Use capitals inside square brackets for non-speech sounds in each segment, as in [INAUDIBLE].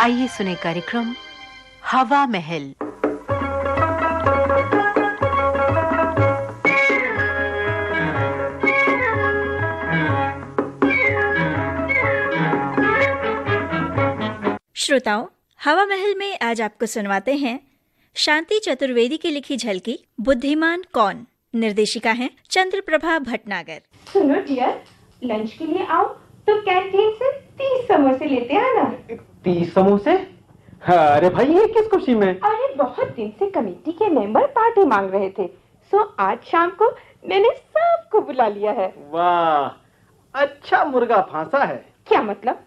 आइए सुने कार्यक्रम हवा महल। श्रोताओं हवा महल में आज आपको सुनवाते हैं शांति चतुर्वेदी की लिखी झलकी बुद्धिमान कौन? निर्देशिका हैं चंद्र प्रभा भटनागर। सुनो डियर लंच के लिए आओ तो कैंटीन से तीस समोसे लेते आना। तीस समोसे? हाँ, अरे भाई ये किस खुशी में? अरे बहुत दिन से कमेटी के मेंबर पार्टी मांग रहे थे। सो आज शाम को मैंने सबको बुला लिया है। वाह अच्छा मुर्गा फांसा है। क्या मतलब?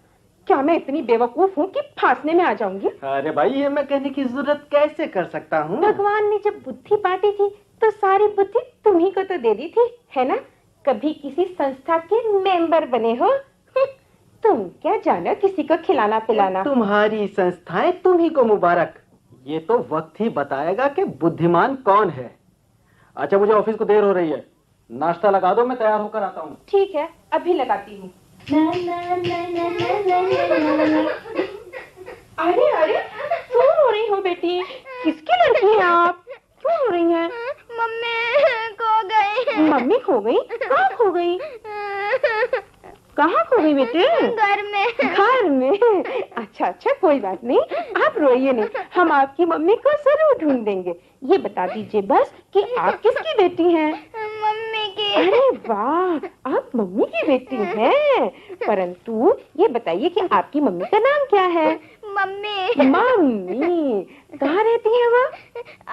क्या मैं इतनी बेवकूफ़ हूँ कि फांसने में आ जाऊँगी? अरे भाई ये मैं कहने की ज़रूरत कैसे कर सकता हूँ? भगवान ने जब बुद्धि बांटी थी तो सारी बुद्धि तुम्ही को तो दे दी थी है ना? कभी किसी संस्था के मेंबर बने हो। तुम क्या जानो किसी को खिलाना पिलाना? तुम्हारी संस्थाएँ तुम्ही को मुबारक। ये तो वक्त ही बताएगा कि बुद्धिमान कौन है। अच्छा मुझे ऑफ़िस को देर हो रही है। नाश्ता लगा दो मैं तैयार होकर आता हूँ। ठीक है अभी लगाती हूँ। अरे अरे क्यों रो रही हो बेटी? किसकी लड़की है आप? क्यों रो रही हैं? मम्मी खो गई। मम्मी खो गई? कहाँ खो गई? कहाँ खो गई बेटे? घर में। घर में? अच्छा अच्छा कोई बात नहीं। आप रोइए नहीं। हम आपकी मम्मी को ज़रूर ढूंढ देंगे ये बता दीजिए बस कि आप किसकी बेटी हैं? मम्मी की। अरे वाह आप मम्मी की बेटी हैं। परंतु ये बताइए कि आपकी मम्मी का नाम क्या है? मम्मी। मम्मी। कहाँ रहती है वो?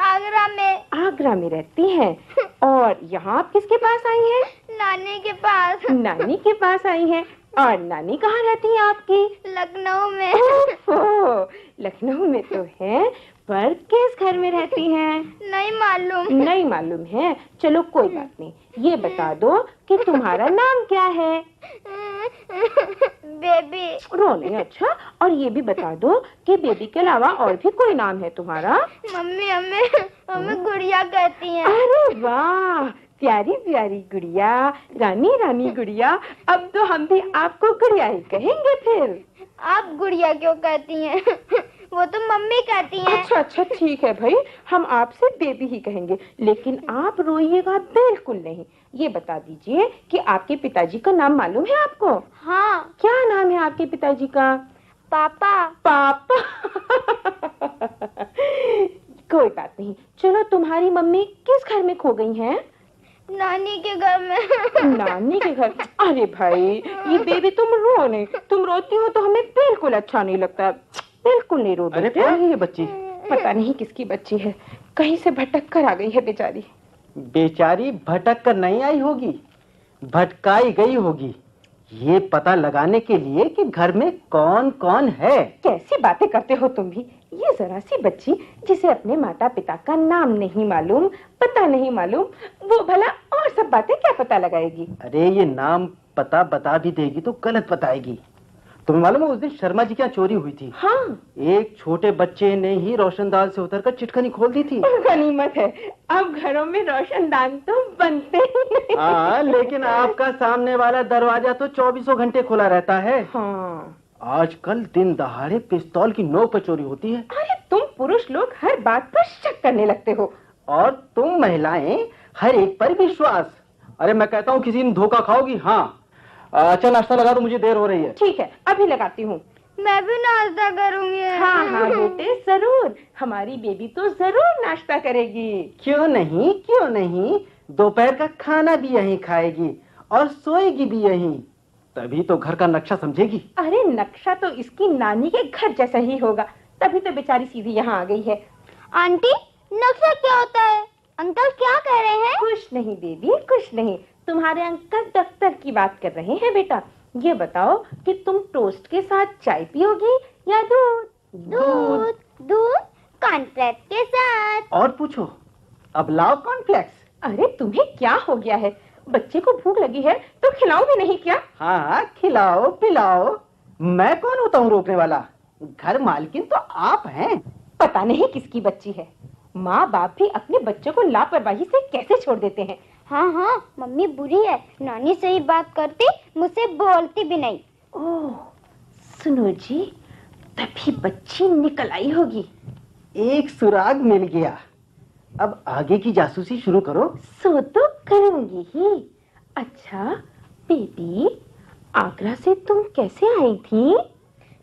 आगरा में। आगरा में रहती है। और यहाँ आप किसके पास आई हैं? नानी के पास। नानी के पास आई हैं। और नानी कहाँ रहती है आपकी? लखनऊ में। ओहो, लखनऊ में तो है पर किस घर में रहती हैं? नहीं मालूम। नहीं मालूम है। चलो कोई बात नहीं। ये बता दो कि तुम्हारा नाम क्या है? बेबी। रो नहीं अच्छा। और ये भी बता दो कि बेबी के अलावा और भी कोई नाम है तुम्हारा? मम्मी हमें हमें गुड़िया कहती हैं। अरे वाह! प्यारी प्यारी गुड़िया रानी रानी गुड़िया अब तो हम भी आपको गुड़िया ही कहेंगे फिर। आप गुड़िया क्यों कहती हैं? [LAUGHS] वो तो मम्मी कहती हैं। अच्छा अच्छा ठीक है भाई हम आपसे बेबी ही कहेंगे लेकिन आप रोइएगा बिल्कुल नहीं। ये बता दीजिए कि आपके पिताजी का नाम मालूम है आपको? हाँ। क्या नाम है आपके पिताजी का? पापा। पापा। [LAUGHS] कोई बात नहीं चलो तुम्हारी मम्मी किस घर में खो गई हैं? नानी के घर में। नानी के घर? अरे भाई ये बेबी तुम रो नहीं। तुम रोती हो तो हमें बिल्कुल अच्छा नहीं लगता। बिल्कुल नहीं रो अरे कौन है ये बच्ची? पता नहीं किसकी बच्ची है। कहीं से भटक कर आ गई है बेचारी। बेचारी भटक कर नहीं आई होगी भटकाई गई होगी। ये पता लगाने के लिए कि घर में कौन कौन है। कैसी बातें करते हो तुम भी। ये जरा सी बच्ची जिसे अपने माता पिता का नाम नहीं मालूम पता नहीं मालूम वो भला और सब बातें क्या पता लगाएगी? अरे ये नाम पता बता भी देगी तो गलत बताएगी। तुम्हें मालूम है उस दिन शर्मा जी क्या चोरी हुई थी? हाँ। एक छोटे बच्चे ने ही रोशन रोशनदान से उतर कर चिटकनी खोल दी थी। गनीमत है। अब घरों में रोशनदान तो बनते ही नहीं। हाँ लेकिन आपका सामने वाला दरवाज़ा तो चौबीसों घंटे खुला रहता है। हाँ। आजकल दिन दहाड़े पिस्तौल की नोक पर चोरी होती है। अरे तुम पुरुष लोग हर बात पर शक करने लगते हो। और तुम महिलाएँ हर एक पर विश्वास। अरे मैं कहता हूँ किसी दिन धोखा खाओगी? हाँ। अच्छा नाश्ता लगा दो मुझे देर हो रही है। ठीक है अभी लगाती हूँ। मैं भी नाश्ता करूँगी। हाँ हाँ बेटे ज़रूर। हमारी बेबी तो ज़रूर नाश्ता करेगी। क्यों नहीं क्यों नहीं? दोपहर का खाना भी यहीं खाएगी और सोएगी भी यहीं। तभी तो घर का नक्शा समझेगी। अरे नक्शा तो इसकी नानी के घर जैसा ही होगा। तभी तो बेचारी सीधी यहाँ आ गई है। आंटी नक्शा क्या होता है? अंकल क्या कह रहे हैं? कुछ नहीं बेबी कुछ नहीं। तुम्हारे अंकल दफ्तर की बात कर रहे हैं बेटा। ये बताओ कि तुम टोस्ट के साथ चाय पियोगी या दूध? दूध। दूध कॉर्नफ्लेक्स के साथ। और पूछो अब लाओ कॉर्नफ्लेक्स अरे तुम्हें क्या हो गया है? बच्चे को भूख लगी है तो खिलाओ भी नहीं क्या? हाँ हाँ खिलाओ पिलाओ। मैं कौन होता हूँ रोकने वाला? घर मालकिन तो आप हैं। पता नहीं किसकी बच्ची है। माँ बाप भी अपने बच्चों को लापरवाही से कैसे छोड़ देते हैं? हाँ हाँ मम्मी बुरी है। नानी सही बात करती मुझसे बोलती भी नहीं। ओह सुनो जी तभी बच्ची निकल आई होगी। एक सुराग मिल गया। अब आगे की जासूसी शुरू करो। सो तो करूँगी ही। अच्छा बेबी आगरा से तुम कैसे आई थी?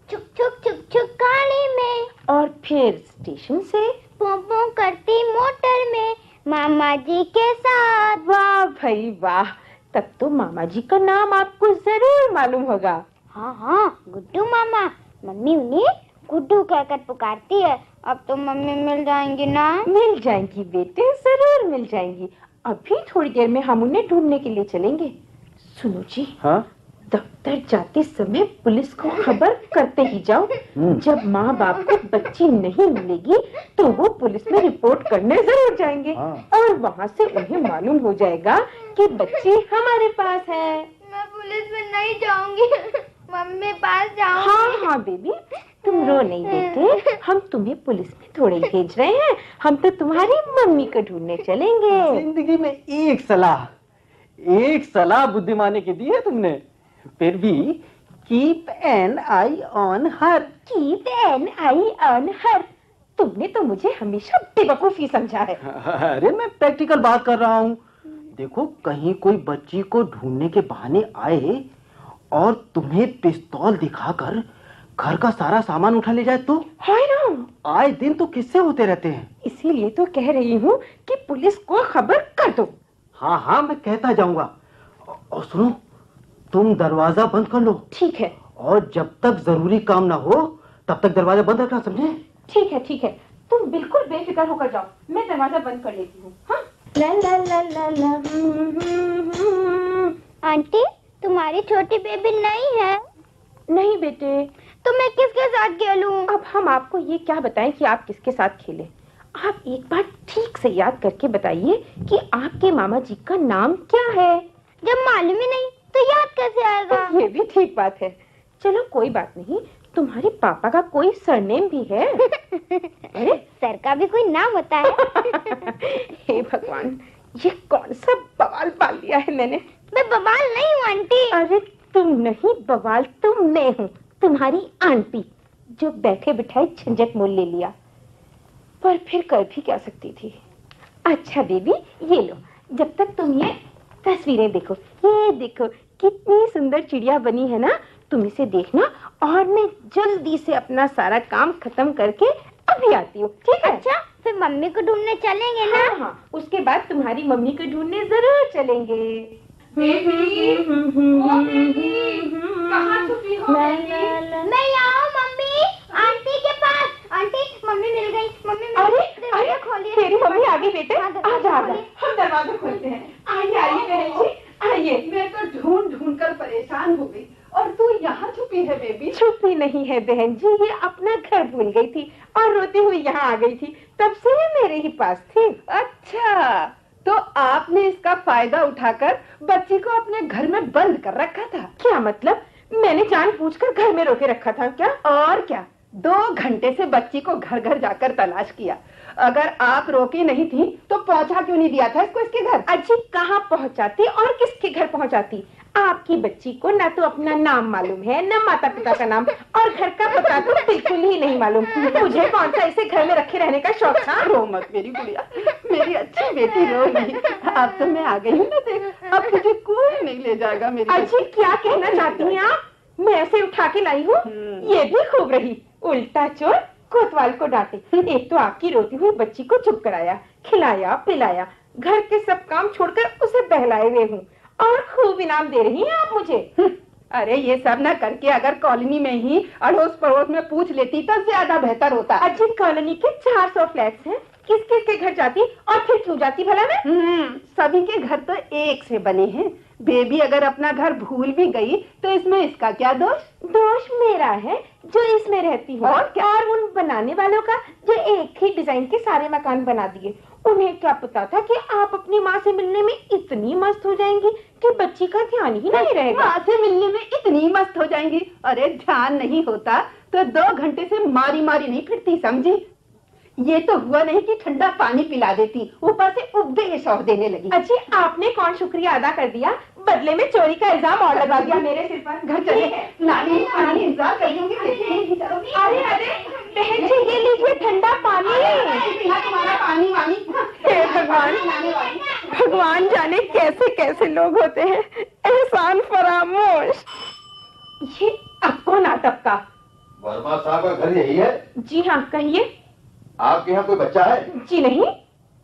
छुक छुक छुक छुक गाड़ी में। और फिर स्टेशन से? पों करती मोटर में मामा जी के साथ। वाह भाई वाह। तब तो मामा जी का नाम आपको ज़रूर मालूम होगा। हाँ हाँ गुड्डू मामा। मम्मी उन्हें गुड्डू कहकर पुकारती है। अब तो मम्मी मिल जाएँगी ना? मिल जाएँगी बेटे ज़रूर मिल जाएँगी। अभी थोड़ी देर में हम उन्हें ढूँढने के लिए चलेंगे। सुनो जी हाँ? दफ्तर जाते समय पुलिस को खबर करते ही जाओ। हम्म। जब माँ बाप को बच्ची नहीं मिलेगी तो वो पुलिस में रिपोर्ट करने ज़रूर जाएँगे। हाँ। और वहाँ से उन्हें मालूम हो जाएगा कि बच्ची हमारे पास है। मैं पुलिस में नहीं जाऊँगी। [LAUGHS] मम्मी पास जाऊँगी। हाँ हाँ बेबी। तुम रो नहीं बेटे हम तुम्हें पुलिस में थोड़े भेज रहे हैं। हम तो तुम्हारी मम्मी को ढूँढने चलेंगे। ज़िंदगी में एक सलाह एक सलाह बुद्धिमाने की दी है तुमने। फिर भी keep an eye on her keep an eye on her तुमने तो मुझे हमेशा बेवकूफ़ी समझा है। अरे मैं प्रैक्टिकल बात कर रहा हूँ। देखो कहीं कोई बच्ची को ढूँढने के बहाने आए और तुम्हें पिस्तौल दिखाकर घर का सारा सामान उठा ले जाए तो? है ना। आए दिन तो किस्से होते रहते हैं। इसीलिए तो कह रही हूँ कि पुलिस को खबर कर दो। हाँ हाँ मैं कहता जाऊँगा। और सुनो तुम दरवाज़ा बंद कर लो। ठीक है। और जब तक ज़रूरी काम ना हो तब तक दरवाज़ा बंद रखना समझे? ठीक है ठीक है। तुम बिल्कुल बेफिक्र होकर जाओ। मैं दरवाज़ा बंद कर लेती हूँ। हाँ? हम्म, हम्म, हम्म। आंटी तुम्हारी छोटी बेबी नहीं है। नहीं बेटे तो मैं किसके साथ खेलूं? अब हम आपको ये क्या बताएँ कि आप किसके साथ खेलें? आप एक बार ठीक से याद करके बताइए कि आपके मामा जी का नाम क्या है। जब मालूम ही नहीं तो याद कैसे आएगा? [LAUGHS] ये भी ठीक बात है। चलो कोई बात नहीं तुम्हारे पापा का कोई सरनेम भी है? [LAUGHS] अरे। सर का भी कोई नाम होता है? [LAUGHS] हे भगवान ये कौन सा बवाल पाल लिया है मैंने? मैं बवाल नहीं हूँ आंटी। अरे तुम नहीं बवाल तुम मैं हूँ। तुम्हारी आंटी जो बैठे बिठाए झंझट मोल ले लिया। पर फिर कर भी क्या सकती थी? अच्छा बेबी ये लो जब तक तुम ये तस्वीरें देखो ये देखो कितनी सुंदर चिड़िया बनी है ना तुम इसे देखना और मैं जल्दी से अपना सारा काम खत्म करके अभी आती हूँ ठीक है? अच्छा फिर मम्मी को ढूँढने चलेंगे ना? हाँ हाँ उसके बाद तुम्हारी मम्मी को ढूँढने ज़रूर चलेंगे। कहाँ छुपी हो बेबी? मैं यहाँ मम्मी आंटी के पास। आंटी मम्मी मिल गई। मम्मी मिल अरे अरे खोलिए। तेरी मम्मी आ गई बेटे हाँ, दरवाज़ा आजा आजा। खोलिए। हम दरवाज़ा खोलते हैं। आइए आइए बहन जी आइए मैं तो ढूंढ ढूंढ कर परेशान हो गई। और तू यहाँ छुपी है बेबी छुपी नहीं है बहन जी ये अपना घर भूल गई थी और रोती हुई यहाँ आ गई थी। तब से ये मेरे ही पास थी। अच्छा। तो आपने इसका फ़ायदा उठाकर बच्ची को अपने घर में बंद कर रखा था। क्या मतलब? मैंने जान कर घर में रोके रखा था, क्या? और क्या? दो घंटे से बच्ची को घर घर जाकर तलाश किया। अगर आप रोकी नहीं थी तो पहुँचा क्यों नहीं दिया था इसको इसके घर? अच्छी कहाँ पहुंचाती और किसके घर पहुँचाती? आपकी बच्ची को ना तो अपना नाम मालूम है न माता पिता का नाम और घर का पता तो बिल्कुल ही नहीं मालूम। मुझे कौन सा इसे घर में रखे रहने का शौक था? रो मत मेरी गुड़िया मेरी अच्छी बेटी रो रही अब तो मैं आ गई हूँ ना देख अब तुझे कोई नहीं ले जाएगा मेरी अजी क्या कहना चाहती हैं आप? मैं ऐसे उठा के लाई हूँ। हम्म। ये भी खूब रही। उल्टा चोर कोतवाल को डांटे। एक तो आपकी रोती हुई बच्ची को चुप कराया खिलाया पिलाया। घर के सब काम छोड़कर उसे बहलाए हुए हूँ। और खूब इनाम दे रही हैं आप मुझे। अरे ये सब ना करके अगर कॉलोनी में ही अड़ोस पड़ोस में पूछ लेती तो ज़्यादा बेहतर होता। अजी कॉलोनी के 400 फ्लैट्स हैं। किस किस के घर जाती और फिर क्यों जाती भला मैं? हम्म सभी के घर तो एक से बने हैं। बेबी अगर अपना घर भूल भी गई तो इसमें इसका क्या दोष? दोष मेरा है जो इसमें रहती हूँ। और क्या? और उन बनाने वालों का जो एक ही डिज़ाइन के सारे मकान बना दिए। उन्हें क्या पता था कि आप अपनी माँ से मिलने में इतनी मस्त हो जाएँगी कि बच्ची का ध्यान ही नहीं रहेगा? माँ से मिलने में इतनी मस्त हो जाएँगी। अरे ध्यान नहीं होता तो दो घंटे से मारी मारी नहीं फिरती, समझी? ये तो हुआ नहीं कि ठंडा पानी पिला देती। ऊपर से उपदेश और देने लगी। अच्छी आपने कौन शुक्रिया अदा कर दिया? बदले में चोरी का इल्ज़ाम और लगा दिया मेरे सिर पर। घर चले। नानी नानी इंतज़ार कर रही होंगी। देखिए। अरे अरे बहन जी ये लीजिए ठंडा पानी। तुम्हारा पानी वानी। हे भगवान भगवान जाने कैसे कैसे लोग होते हैं। एहसान फरामोश। ये अब कौन आ टपका वर्मा साहब का घर यही है? जी हाँ कहिए। आपके यहाँ कोई बच्चा है? जी नहीं।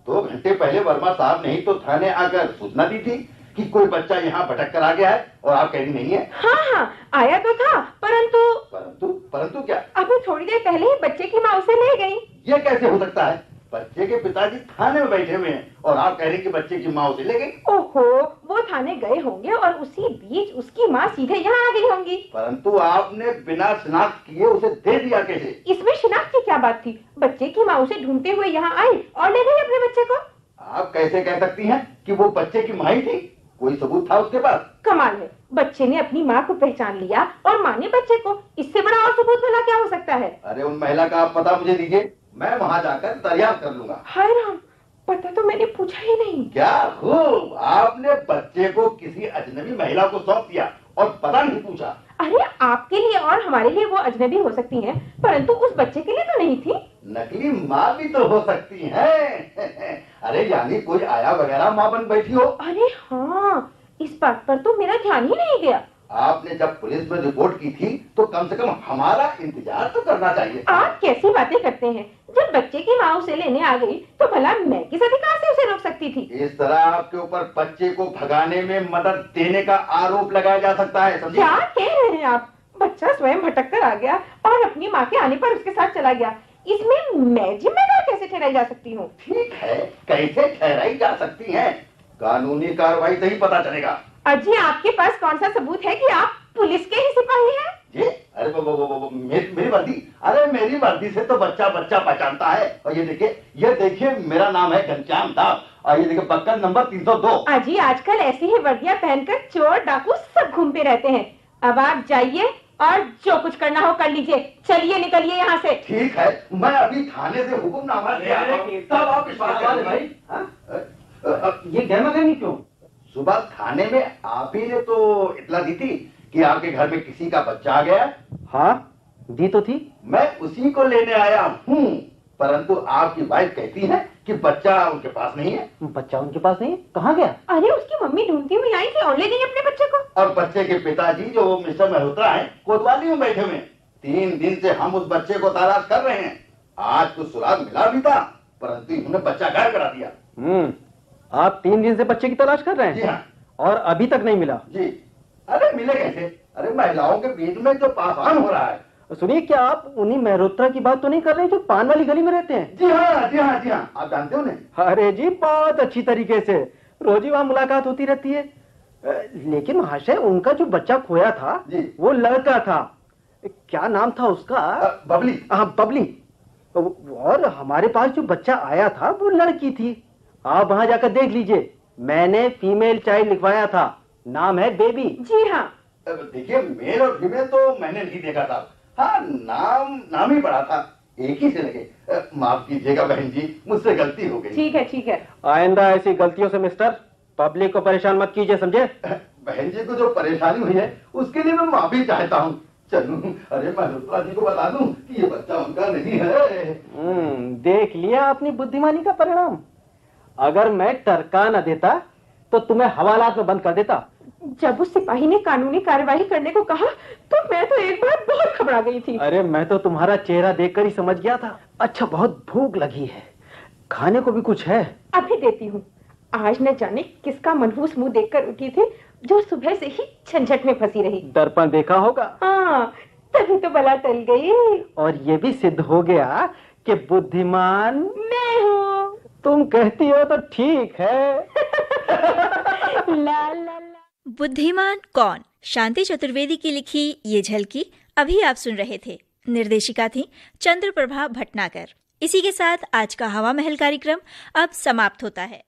दो घंटे पहले वर्मा साहब नहीं ही तो थाने आकर सूचना दी थी कि कोई बच्चा यहाँ भटक कर आ गया है और आप कह रही नहीं है। हाँ हाँ आया तो था परंतु परंतु परंतु क्या? अभी थोड़ी देर पहले ही बच्चे की माँ उसे ले गई। ये कैसे हो सकता है? बच्चे के पिताजी थाने में बैठे हुए हैं और आप कह रहे कि बच्चे की माँ उसे ले गई। ओहो वो थाने गए होंगे और उसी बीच उसकी माँ सीधे यहाँ आ गई होंगी। परंतु आपने बिना शिनाख्त किए उसे दे दिया कैसे? इसमें शिनाख्त की क्या बात थी? बच्चे की माँ उसे ढूंढते हुए यहाँ आई और ले गई अपने बच्चे को। आप कैसे कह सकती हैं कि वो बच्चे की माँ ही थी? कोई सबूत था उसके पास? कमाल है। बच्चे ने अपनी माँ को पहचान लिया और माँ ने बच्चे को। इससे बड़ा और सबूत भला क्या हो सकता है? अरे उन महिला का आप पता मुझे दीजिए। मैं वहाँ जाकर दरियाफ्त कर लूँगा। हाय राम पता तो मैंने पूछा ही नहीं। क्या खूब? आपने बच्चे को किसी अजनबी महिला को सौंप दिया और पता नहीं पूछा। अरे आपके लिए और हमारे लिए वो अजनबी हो सकती हैं परंतु उस बच्चे के लिए तो नहीं थी। नकली माँ भी तो हो सकती है। [LAUGHS] अरे यानी कोई आया वगैरह माँ बन बैठी हो। अरे हाँ इस बात पर तो मेरा ध्यान ही नहीं गया। आपने जब पुलिस में रिपोर्ट की थी तो कम से कम हमारा इंतज़ार तो करना चाहिए आप कैसी बातें करते हैं? जब बच्चे की माँ उसे लेने आ गई तो भला मैं किस अधिकार से उसे रोक सकती थी? इस तरह आपके ऊपर बच्चे को भगाने में मदद देने का आरोप लगाया जा सकता है समझे? क्या कह रहे हैं आप? बच्चा स्वयं भटक कर आ गया और अपनी माँ के आने पर उसके साथ चला गया। इसमें मैं जिम्मेदार कैसे ठहराई जा सकती हूँ? ठीक है कैसे ठहराई जा सकती है? कानूनी कार्रवाई से ही पता चलेगा। अजी आपके पास कौन सा सबूत है कि आप पुलिस के ही सिपाही हैं? जी अरे वो, वो, वो, वो, मेरी मेरी वर्दी अरे मेरी वर्दी से तो बच्चा बच्चा पहचानता है। और ये देखिए ये देखिए मेरा नाम है घनश्याम दास। और ये देखिए बक्कल नंबर 302 अजी आजकल ऐसी ही वर्दियाँ पहनकर चोर डाकू सब घूमते रहते हैं। अब आप जाइए और जो कुछ करना हो कर लीजिए। चलिए निकलिए यहाँ से। ठीक है मैं अभी थाने से हुक्मनामा ले आता हूँ। तब आप भाई हाँ? ये गहमा गहमी क्यों? सुबह थाने में आप ही ने तो इतला दी थी कि आपके घर में किसी का बच्चा आ गया। हाँ दी तो थी। मैं उसी को लेने आया हूँ परंतु आपकी वाइफ कहती है कि बच्चा उनके पास नहीं है। बच्चा उनके पास नहीं है? कहाँ गया? अरे उसकी मम्मी ढूंढती हुई आई थी और ले गई अपने बच्चे को। और बच्चे के पिताजी जो मिस्टर मल्होत्रा हैं कोतवाली में बैठे हुए तीन दिन से हम उस बच्चे को तलाश कर रहे हैं। आज कुछ सुराग मिला भी था परंतु इन्होंने बच्चा गायब करा दिया। हम्म। आप तीन दिन से बच्चे की तलाश कर रहे जी हैं। हाँ और अभी तक नहीं मिला? जी। अरे मिले कैसे? अरे महिलाओं के बीच में जो पासान हो रहा है। सुनिए क्या आप उन्हीं मेहरोत्रा की बात तो नहीं कर रहे जो पान वाली गली में रहते हैं? जी हाँ जी हाँ जी हाँ। आप जानते हो उन्हें? अरे जी बहुत अच्छी तरीके से। रोज वहाँ मुलाकात होती रहती है। लेकिन महाशय उनका जो बच्चा खोया था वो लड़का था। क्या नाम था उसका? बबली। हाँ बबली। और हमारे पास जो बच्चा आया था वो लड़की थी। आप वहाँ जाकर देख लीजिए। मैंने फीमेल चाइल्ड लिखवाया था। नाम है बेबी जी हाँ। देखिए मेल और फीमेल तो मैंने नहीं देखा था। हाँ नाम नाम ही पड़ा था। एक ही से लगे। माफ़ कीजिएगा बहन जी मुझसे गलती हो गई। ठीक है ठीक है। आइंदा ऐसी गलतियों से मिस्टर पब्लिक को परेशान मत कीजिए समझे? बहन जी को जो परेशानी हुई है उसके लिए मैं माफ़ी चाहता हूँ। चलू अरे मैं रुद्रा जी को बता दूँ कि ये बच्चा उनका नहीं है। हम्म, देख लिया अपनी बुद्धिमानी का परिणाम। अगर मैं टरका न देता तो तुम्हें हवालात में बंद कर देता। जब उस सिपाही ने कानूनी कार्यवाही करने को कहा तो मैं तो एक बार बहुत घबरा गई थी। अरे मैं तो तुम्हारा चेहरा देखकर ही समझ गया था। अच्छा बहुत भूख लगी है। खाने को भी कुछ है? अभी देती हूँ। आज न जाने किसका मनहूस मुँह देखकर उठी थी जो सुबह से ही झंझट में फंसी रही। दर्पण देखा होगा। हाँ तभी तो बला टल गई। और ये भी सिद्ध हो गया कि बुद्धिमान मैं हूँ। तुम कहती हो तो ठीक है। [LAUGHS] ला ला ला। बुद्धिमान कौन? शांति चतुर्वेदी की लिखी ये झलकी अभी आप सुन रहे थे। निर्देशिका थी चंद्रप्रभा भटनागर। इसी के साथ आज का हवा महल कार्यक्रम अब समाप्त होता है।